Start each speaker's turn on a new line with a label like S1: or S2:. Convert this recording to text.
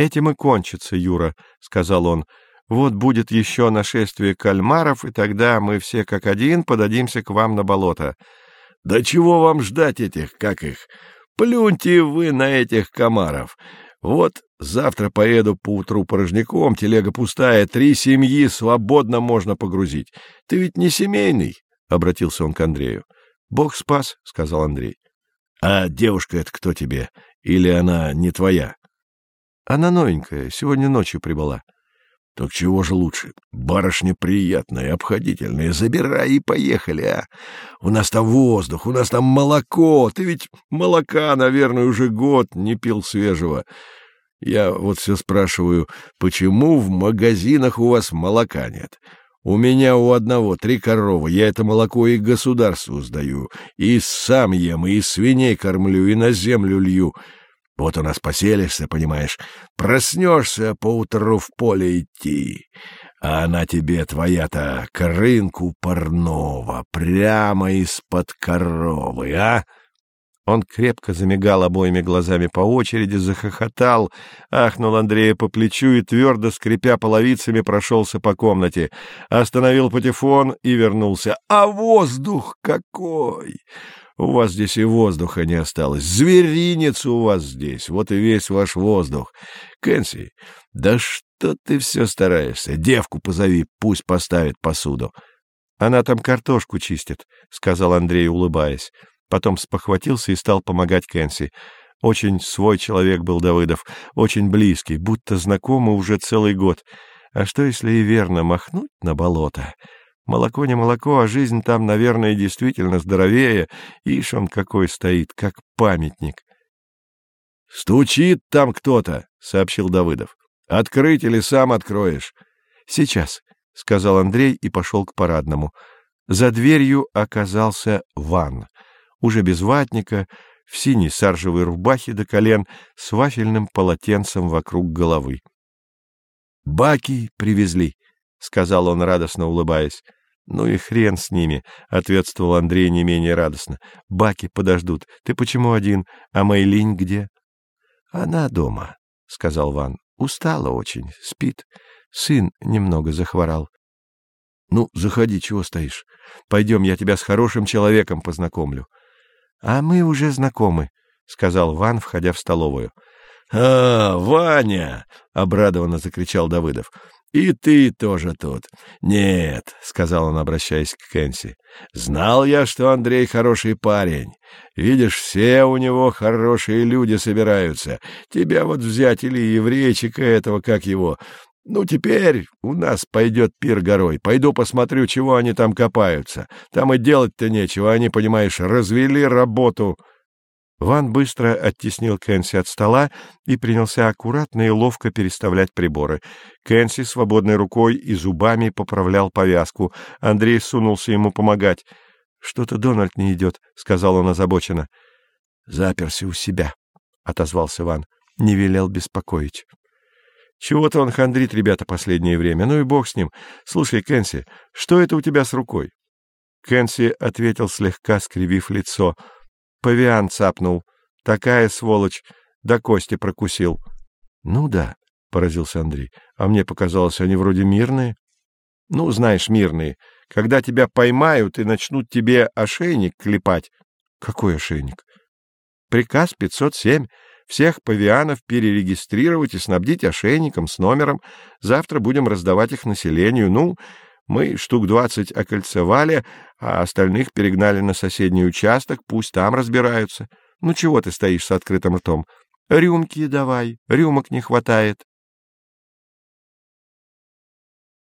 S1: Этим и кончится, Юра, — сказал он. Вот будет еще нашествие кальмаров, и тогда мы все как один подадимся к вам на болото.
S2: — Да чего вам ждать этих, как их? Плюньте вы на этих комаров. Вот завтра поеду поутру порожняком, телега пустая, три семьи свободно можно погрузить. Ты ведь не семейный, — обратился он к Андрею.
S1: — Бог спас, — сказал Андрей.
S2: — А девушка это кто тебе? Или она не твоя?
S1: — Она новенькая, сегодня ночью прибыла.
S2: — Так чего же лучше? Барышня приятная, обходительная. Забирай и поехали, а? У нас там воздух, у нас там молоко. Ты ведь молока, наверное, уже год не пил свежего. Я вот все спрашиваю, почему в магазинах у вас молока нет? У меня у одного три коровы, я это молоко и государству сдаю, и сам ем, и свиней кормлю, и на землю лью. Вот у нас поселишься, понимаешь, проснешься поутру в поле идти, а она тебе, твоя-то, к рынку парного, прямо из-под коровы, а?»
S1: Он крепко замигал обоими глазами по очереди, захохотал, ахнул Андрея по плечу и, твердо скрипя половицами, прошелся по комнате, остановил патефон и вернулся. «А воздух какой! У вас здесь и воздуха не осталось. Зверинец у вас здесь, вот и весь ваш воздух. Кэнси, да что ты все стараешься? Девку позови, пусть поставит посуду». «Она там картошку чистит», — сказал Андрей, улыбаясь. Потом спохватился и стал помогать Кэнси. Очень свой человек был Давыдов, очень близкий, будто знакомый уже целый год. А что, если и верно махнуть на болото? Молоко не молоко, а жизнь там, наверное, действительно здоровее. Ишь он какой стоит, как памятник.
S2: — Стучит там кто-то, — сообщил Давыдов. — Открыть или сам откроешь?
S1: — Сейчас, — сказал Андрей и пошел к парадному. За дверью оказался Ван уже без ватника, в синей саржевой рубахе до колен, с вафельным полотенцем вокруг головы. — Баки привезли, — сказал он, радостно улыбаясь. — Ну и хрен с ними, — ответствовал Андрей не менее радостно. — Баки подождут. Ты почему один? А Мэйлинь где? — Она дома, — сказал Ван. — Устала очень, спит. Сын немного захворал. — Ну, заходи, чего стоишь? Пойдем, я тебя с хорошим человеком познакомлю. —— А мы уже знакомы, — сказал Ван, входя в столовую.
S2: — А, Ваня! — обрадованно закричал Давыдов. — И ты тоже тут. — Нет, — сказал он, обращаясь к Кэнси. — Знал я, что Андрей хороший парень. Видишь, все у него хорошие люди собираются. Тебя вот взять или еврейчика этого, как его, ну, теперь у нас пойдет пир горой. Пойду посмотрю, чего они там копаются. Там и делать-то нечего, они, понимаешь, развели работу.
S1: Ван быстро оттеснил Кэнси от стола и принялся аккуратно и ловко переставлять приборы. Кэнси свободной рукой и зубами поправлял повязку. Андрей сунулся ему помогать. — Что-то Дональд не идет, — сказал он озабоченно. — Заперся у себя, — отозвался Ван. Не велел беспокоить. Чего-то он хандрит, ребята, последнее время. Ну и бог с ним. Слушай, Кэнси, что это у тебя с рукой? Кэнси ответил, слегка скривив лицо. Павиан цапнул. Такая сволочь. До кости прокусил. Ну да, поразился Андрей. А мне показалось, они вроде мирные. Ну, знаешь, мирные. Когда тебя поймают и начнут тебе ошейник клепать. Какой ошейник? Приказ 507. Всех павианов перерегистрировать и снабдить ошейником с номером. Завтра будем раздавать их населению. Ну, мы штук двадцать окольцевали, а остальных перегнали на соседний участок, пусть там разбираются. Ну, чего ты стоишь с открытым ртом? Рюмки давай, рюмок не хватает.